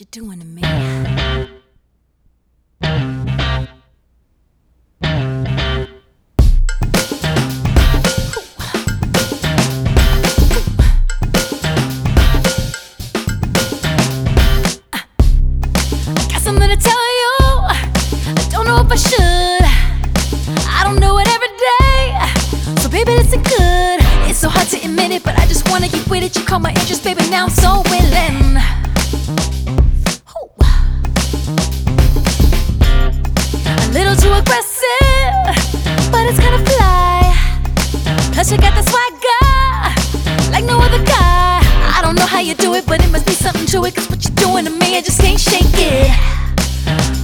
what you doing to me. I don't know if I should. I don't know it every day. So baby, good. It's so hard to admit it, but I just wanna get with it. You caught my interest, baby. Now I'm so willing. How you do it, but it must be something to it. Cause what you're doing to me, I just can't shake it.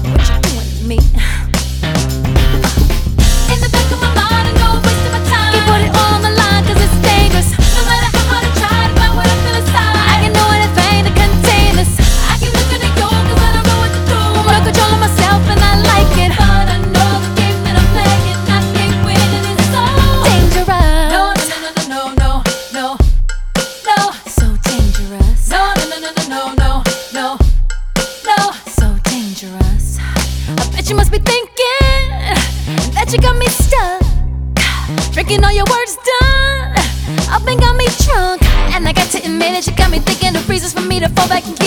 I bet you must be thinking that you got me stuck. Drinking all your words done. Up and got me drunk. And I got to admit it, you got me thinking of reasons for me to fall back and